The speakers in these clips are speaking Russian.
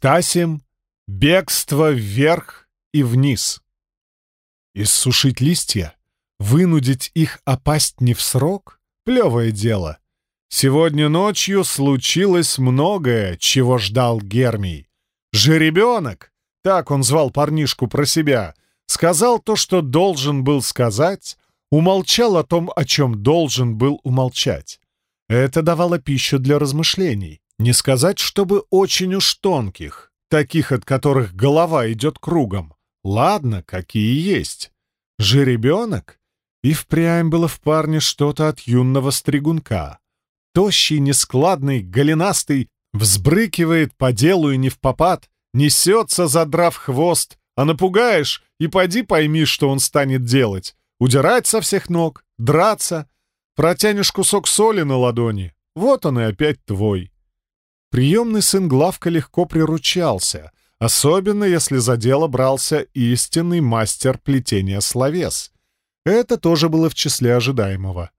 Стасим — бегство вверх и вниз. Иссушить листья, вынудить их опасть не в срок — плевое дело. Сегодня ночью случилось многое, чего ждал Гермий. Жеребенок, так он звал парнишку про себя, сказал то, что должен был сказать, умолчал о том, о чем должен был умолчать. Это давало пищу для размышлений. Не сказать, чтобы очень уж тонких, таких, от которых голова идет кругом. Ладно, какие есть. Жеребенок? И впрямь было в парне что-то от юного стригунка. Тощий, нескладный, голенастый, взбрыкивает по делу и не в попад, несется, задрав хвост, а напугаешь, и поди пойми, что он станет делать. Удирать со всех ног, драться, протянешь кусок соли на ладони, вот он и опять твой. Приемный сын Главка легко приручался, особенно если за дело брался истинный мастер плетения словес. Это тоже было в числе ожидаемого.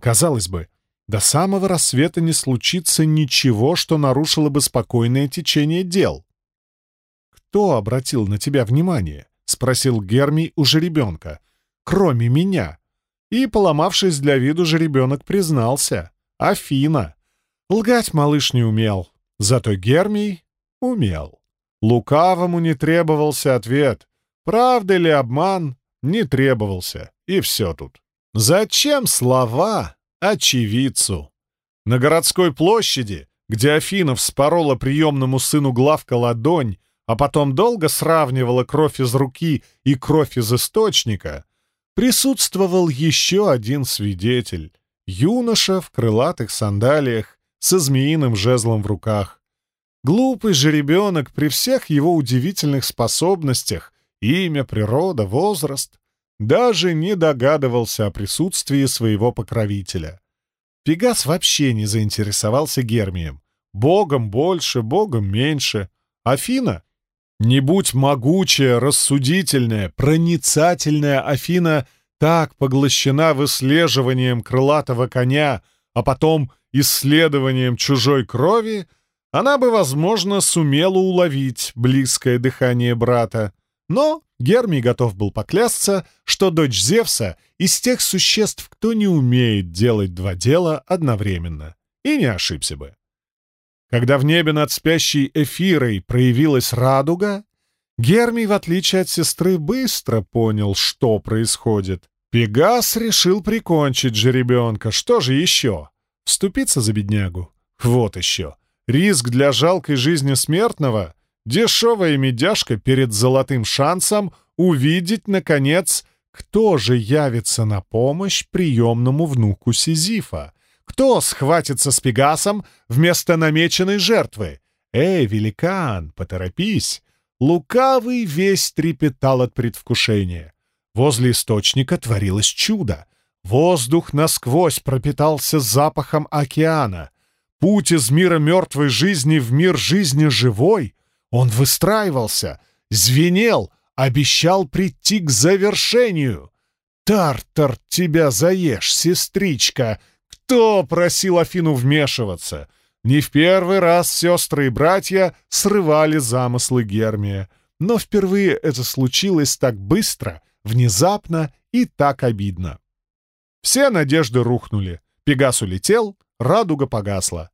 Казалось бы, до самого рассвета не случится ничего, что нарушило бы спокойное течение дел. «Кто обратил на тебя внимание?» — спросил Гермий у жеребенка. «Кроме меня». И, поломавшись для виду, жеребенок признался. «Афина». Лгать малыш не умел, зато Гермий умел. Лукавому не требовался ответ. Правда ли обман? Не требовался. И все тут. Зачем слова? очевидцу. На городской площади, где Афина вспорола приемному сыну главка ладонь, а потом долго сравнивала кровь из руки и кровь из источника, присутствовал еще один свидетель — юноша в крылатых сандалиях со змеиным жезлом в руках. Глупый же ребенок при всех его удивительных способностях — имя, природа, возраст даже не догадывался о присутствии своего покровителя. Пегас вообще не заинтересовался Гермием. Богом больше, богом меньше. Афина? Не будь могучая, рассудительная, проницательная Афина так поглощена выслеживанием крылатого коня, а потом исследованием чужой крови, она бы, возможно, сумела уловить близкое дыхание брата. Но Гермий готов был поклясться, что дочь Зевса из тех существ, кто не умеет делать два дела одновременно. И не ошибся бы. Когда в небе над спящей Эфирой проявилась радуга, Гермий, в отличие от сестры, быстро понял, что происходит. Пегас решил прикончить жеребенка. Что же еще? Вступиться за беднягу? Вот еще. Риск для жалкой жизни смертного — Дешевая медяшка перед золотым шансом увидеть, наконец, кто же явится на помощь приемному внуку Сизифа. Кто схватится с Пегасом вместо намеченной жертвы? «Эй, великан, поторопись!» Лукавый весь трепетал от предвкушения. Возле источника творилось чудо. Воздух насквозь пропитался запахом океана. Путь из мира мертвой жизни в мир жизни живой он выстраивался, звенел, обещал прийти к завершению. «Тартар, тебя заешь, сестричка!» Кто просил Афину вмешиваться? Не в первый раз сестры и братья срывали замыслы Гермия. Но впервые это случилось так быстро, внезапно и так обидно. Все надежды рухнули. Пегас улетел, радуга погасла.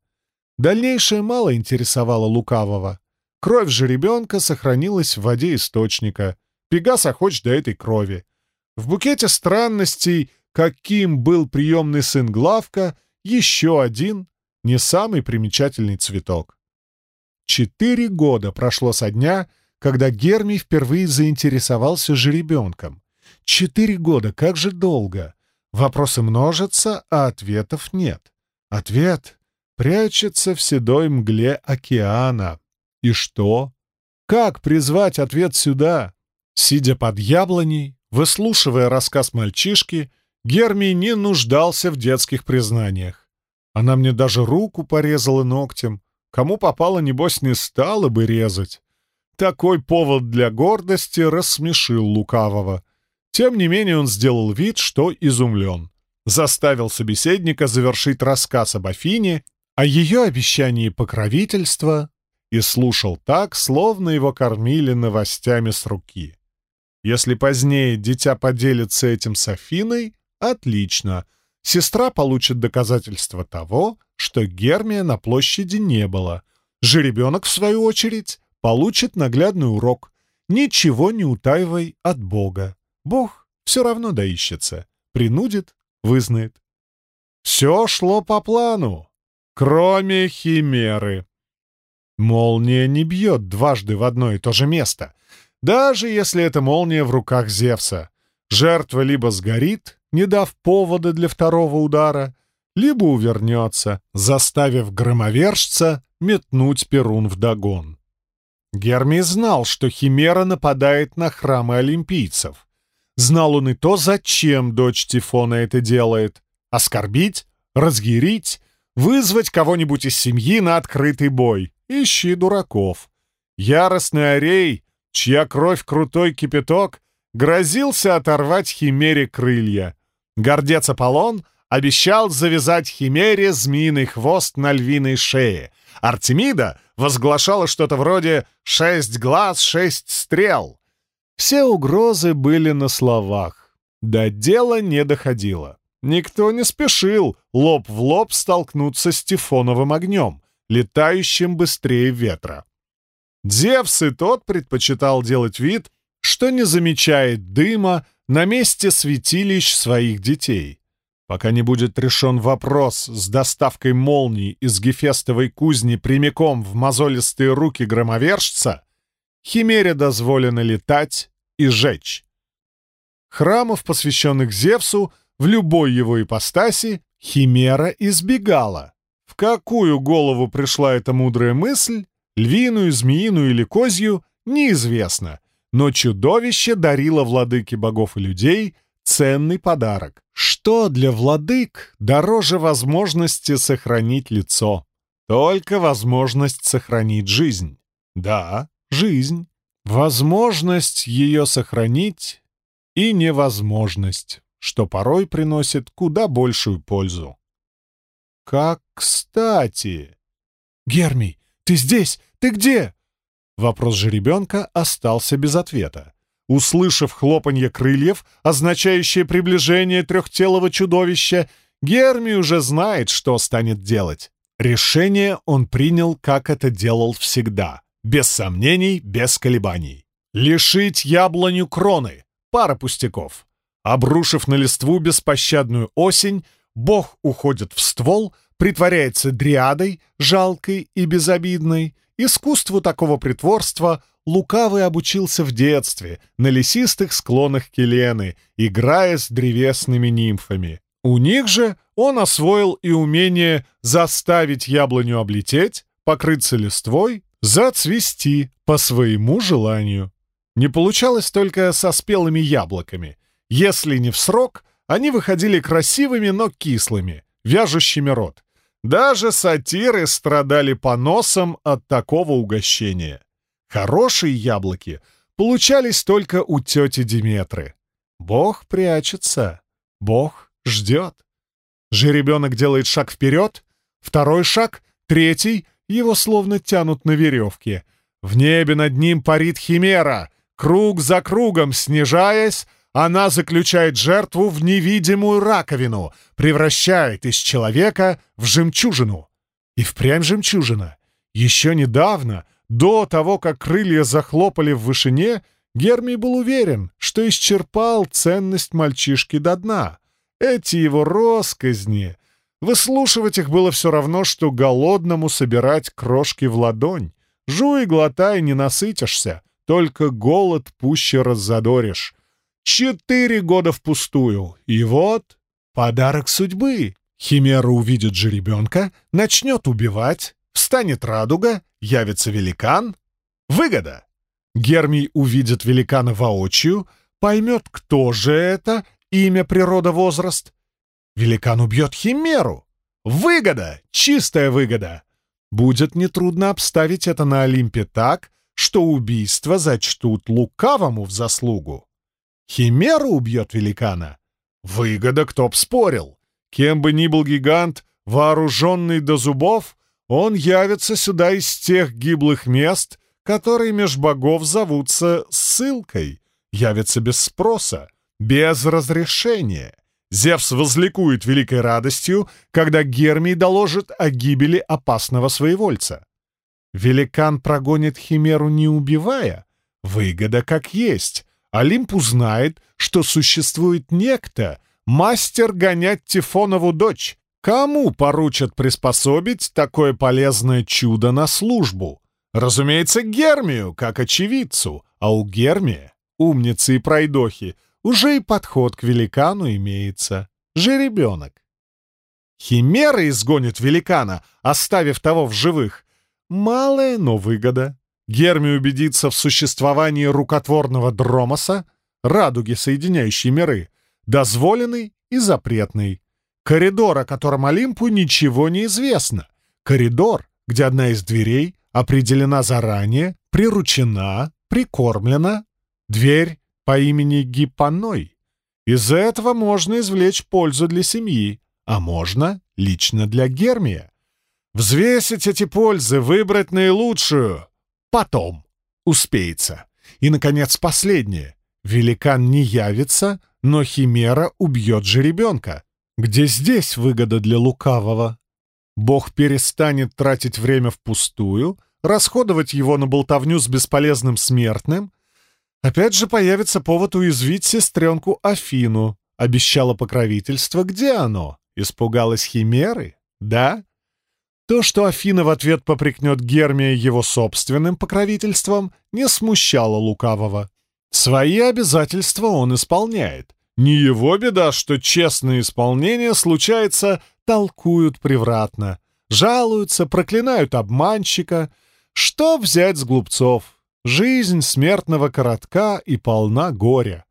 Дальнейшее мало интересовало Лукавого. Кровь же ребенка сохранилась в воде источника. Пегас охоч до этой крови. В букете странностей, каким был приемный сын Главка, еще один, не самый примечательный цветок. Четыре года прошло со дня, когда Гермий впервые заинтересовался жеребенком. Четыре года, как же долго! Вопросы множатся, а ответов нет. Ответ прячется в седой мгле океана. И что? Как призвать ответ сюда? Сидя под яблоней, выслушивая рассказ мальчишки, Гермий не нуждался в детских признаниях. Она мне даже руку порезала ногтем. Кому попало, небось, не стала бы резать. Такой повод для гордости рассмешил лукавого. Тем не менее он сделал вид, что изумлен. Заставил собеседника завершить рассказ об Афине, о ее обещании покровительства, и слушал так, словно его кормили новостями с руки. Если позднее дитя поделится этим с Афиной, отлично. Сестра получит доказательство того, что Гермия на площади не было. Жеребенок, в свою очередь, получит наглядный урок. Ничего не утаивай от Бога. Бог все равно доищется. Принудит, вызнает. Все шло по плану, кроме химеры. Молния не бьет дважды в одно и то же место, даже если это молния в руках Зевса. Жертва либо сгорит, не дав повода для второго удара, либо увернется, заставив громовержца метнуть Перун вдогон. Гермий знал, что Химера нападает на храмы олимпийцев. Знал он и то, зачем дочь Тифона это делает. Оскорбить, разъярить, вызвать кого-нибудь из семьи на открытый бой. Ищи дураков. Яростный Арей, чья кровь крутой кипяток, грозился оторвать Химере крылья. Гордец Аполлон обещал завязать Химере змеиный хвост на львиной шее. Артемида возглашала что-то вроде «шесть глаз, шесть стрел». Все угрозы были на словах. До дела не доходило. Никто не спешил лоб в лоб столкнуться с тифоновым огнем, летающим быстрее ветра. Зевс и тот предпочитал делать вид, что не замечает дыма на месте святилищ своих детей. Пока не будет решен вопрос с доставкой молний из гефестовой кузни прямиком в мозолистые руки громовержца, Химере дозволено летать и жечь. Храмов, посвященных Зевсу, в любой его ипостаси, Химера избегала. В какую голову пришла эта мудрая мысль, львиную, змеиную или козью, неизвестно, но чудовище дарило владыке богов и людей ценный подарок. Что для владык дороже возможности сохранить лицо? Только возможность сохранить жизнь. Да, жизнь. Возможность ее сохранить и невозможность, что порой приносит куда большую пользу. Как кстати! «Гермий, ты здесь? Ты где?» Вопрос жеребенка остался без ответа. Услышав хлопанье крыльев, означающее приближение трехтелого чудовища, Герми уже знает, что станет делать. Решение он принял, как это делал всегда. Без сомнений, без колебаний. Лишить яблоню кроны. Пара пустяков. Обрушив на листву беспощадную осень, бог уходит в ствол, притворяется дриадой, жалкой и безобидной. Искусству такого притворства Лукавый обучился в детстве на лесистых склонах Келены, играя с древесными нимфами. У них же он освоил и умение заставить яблоню облететь, покрыться листвой, зацвести по своему желанию. Не получалось только со спелыми яблоками. Если не в срок, они выходили красивыми, но кислыми, вяжущими рот. Даже сатиры страдали поносом от такого угощения. Хорошие яблоки получались только у тети Диметры. Бог прячется, Бог ждет. Жеребенок делает шаг вперед, второй шаг, третий, его словно тянут на веревке. В небе над ним парит химера, круг за кругом снижаясь, она заключает жертву в невидимую раковину, превращает из человека в жемчужину. И впрямь жемчужина. Еще недавно до того, как крылья захлопали в вышине, Гермий был уверен, что исчерпал ценность мальчишки до дна. Эти его росказни... Выслушивать их было все равно, что голодному собирать крошки в ладонь. Жуй, глотай, не насытишься, только голод пуще раззадоришь. Четыре года впустую, и вот подарок судьбы. Химера увидит жеребенка, начнет убивать, встанет радуга, явится великан. Выгода! Гермий увидит великана воочию, поймет, кто же это, имя, природа, возраст. Великан убьет химеру. Выгода! Чистая выгода! Будет нетрудно обставить это на Олимпе так, что убийство зачтут лукавому в заслугу. Химера убьет великана. Выгода, кто б спорил. Кем бы ни был гигант, вооруженный до зубов, он явится сюда из тех гиблых мест, которые меж богов зовутся ссылкой, явится без спроса, без разрешения. Зевс возликует великой радостью, когда Гермий доложит о гибели опасного своевольца. Великан прогонит Химеру не убивая, выгода как есть. Олимп узнает, что существует некто, мастер гонять Тифонову дочь. Кому поручат приспособить такое полезное чудо на службу? Разумеется, Гермию, как очевидцу, а у Гермия, умницы и пройдохи, уже и подход к великану имеется. Жеребенок. Химера изгонит великана, оставив того в живых. Малая, но выгода. Герми убедится в существовании рукотворного дромоса, радуги, соединяющей миры, дозволенный и запретный. Коридор, о котором Олимпу ничего не известно. Коридор, где одна из дверей определена заранее, приручена, прикормлена. Дверь по имени Гиппаной. Из этого можно извлечь пользу для семьи, а можно лично для Гермия. Взвесить эти пользы, выбрать наилучшую. Потом. Успеется. И, наконец, последнее. Великан не явится, но Химера убьет же ребенка. Где здесь выгода для лукавого? Бог перестанет тратить время впустую, расходовать его на болтовню с бесполезным смертным — Опять же появится повод уязвить сестренку Афину. Обещала покровительство. Где оно? Испугалась Химеры? Да? То, что Афина в ответ попрекнет Гермия его собственным покровительством, не смущало лукавого. Свои обязательства он исполняет. Не его беда, что честное исполнение случается, толкуют превратно. Жалуются, проклинают обманщика. Что взять с глупцов? Жизнь смертного коротка и полна горя.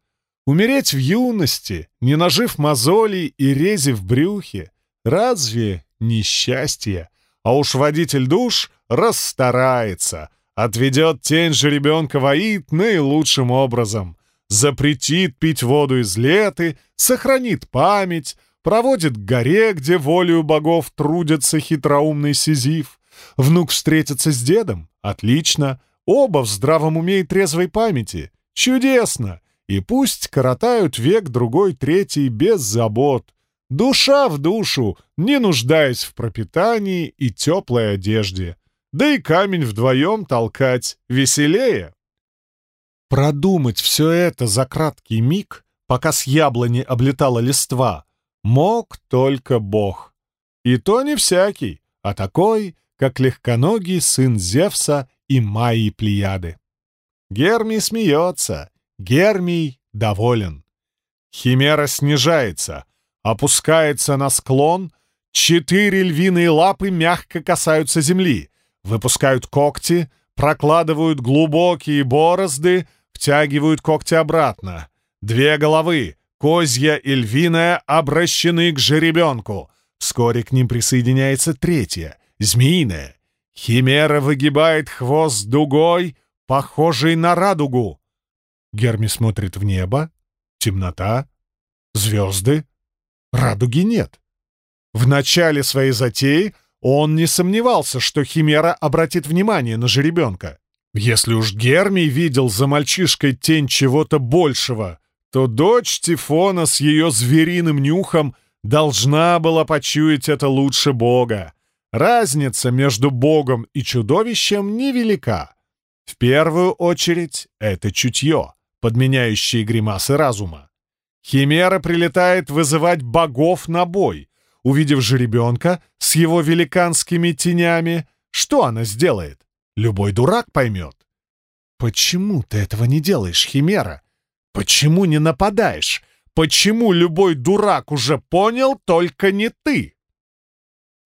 Умереть в юности, не нажив мозолей и рези в брюхе, разве несчастье? А уж водитель душ расстарается, отведет тень же ребенка воит наилучшим образом, запретит пить воду из леты, сохранит память, проводит к горе, где волею богов трудится хитроумный Сизиф. Внук встретится с дедом? Отлично. Оба в здравом уме и трезвой памяти. Чудесно! И пусть коротают век другой, третий без забот. Душа в душу, не нуждаясь в пропитании и теплой одежде. Да и камень вдвоем толкать веселее. Продумать все это за краткий миг, пока с яблони облетала листва, мог только Бог. И то не всякий, а такой, как легконогий сын Зевса и Майи Плеяды. Гермий смеется, Гермий доволен. Химера снижается, опускается на склон, четыре львиные лапы мягко касаются земли, выпускают когти, прокладывают глубокие борозды, втягивают когти обратно. Две головы, козья и львиная, обращены к жеребенку. Вскоре к ним присоединяется третья, змеиная. Химера выгибает хвост дугой, похожей на радугу. Герми смотрит в небо. Темнота. Звезды. Радуги нет. В начале своей затеи он не сомневался, что Химера обратит внимание на жеребенка. Если уж Гермий видел за мальчишкой тень чего-то большего, то дочь Тифона с ее звериным нюхом должна была почуять это лучше Бога. Разница между Богом и чудовищем невелика. В первую очередь это чутье, подменяющее гримасы разума. Химера прилетает вызывать богов на бой. Увидев жеребенка с его великанскими тенями, что она сделает? Любой дурак поймет. Почему ты этого не делаешь, Химера? Почему не нападаешь? Почему любой дурак уже понял, только не ты?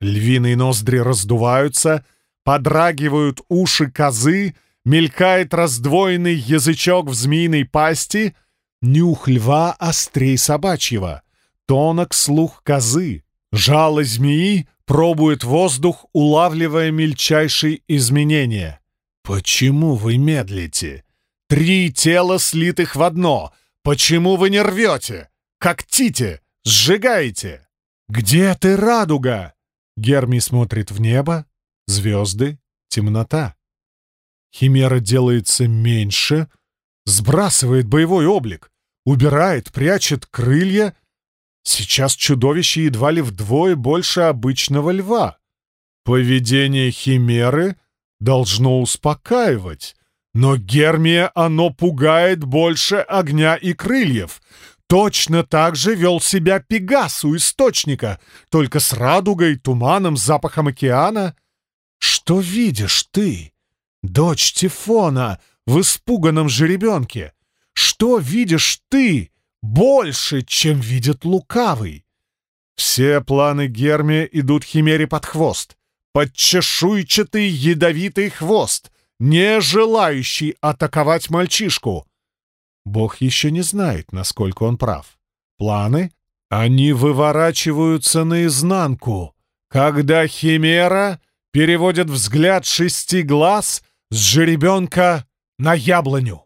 Львиные ноздри раздуваются, подрагивают уши козы, мелькает раздвоенный язычок в змеиной пасти, нюх льва острей собачьего, тонок слух козы, жало змеи пробует воздух, улавливая мельчайшие изменения. «Почему вы медлите? Три тела слитых в одно. Почему вы не рвете? Когтите? Сжигаете? Где ты, радуга?» Герми смотрит в небо. звезды, темнота. Химера делается меньше, сбрасывает боевой облик, убирает, прячет крылья. Сейчас чудовище едва ли вдвое больше обычного льва. Поведение химеры должно успокаивать, но Гермия оно пугает больше огня и крыльев. Точно так же вел себя Пегас у источника, только с радугой, туманом, запахом океана. Что видишь ты, дочь Тифона, в испуганном жеребенке? Что видишь ты больше, чем видит лукавый? Все планы Гермия идут Химере под хвост, под чешуйчатый ядовитый хвост, не желающий атаковать мальчишку. Бог еще не знает, насколько он прав. Планы? Они выворачиваются наизнанку, когда Химера переводит взгляд шести глаз с жеребенка на яблоню.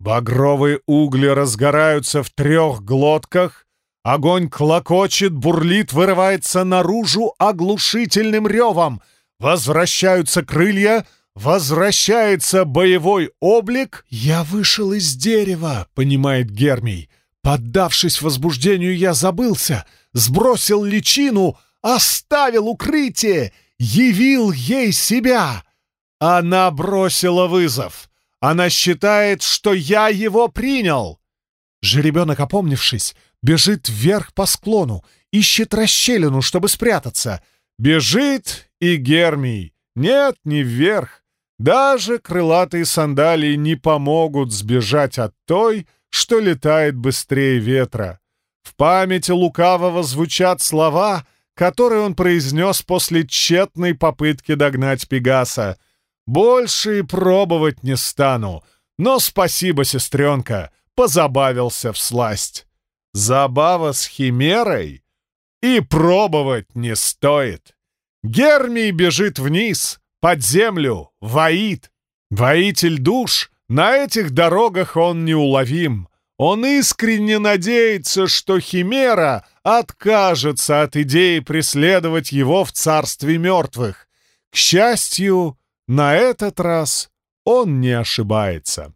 Багровые угли разгораются в трех глотках, огонь клокочет, бурлит, вырывается наружу оглушительным ревом, возвращаются крылья — Возвращается боевой облик. Я вышел из дерева, понимает Гермий. Поддавшись возбуждению, я забылся, сбросил личину, оставил укрытие, явил ей себя. Она бросила вызов. Она считает, что я его принял. Жеребенок, опомнившись, бежит вверх по склону, ищет расщелину, чтобы спрятаться. Бежит и Гермий. Нет, не вверх, даже крылатые сандалии не помогут сбежать от той, что летает быстрее ветра. В памяти лукавого звучат слова, которые он произнес после тщетной попытки догнать Пегаса. «Больше и пробовать не стану, но спасибо, сестренка, позабавился в сласть. Забава с химерой и пробовать не стоит. Гермий бежит вниз, под землю, воит. Воитель душ, на этих дорогах он неуловим. Он искренне надеется, что Химера откажется от идеи преследовать его в царстве мертвых. К счастью, на этот раз он не ошибается.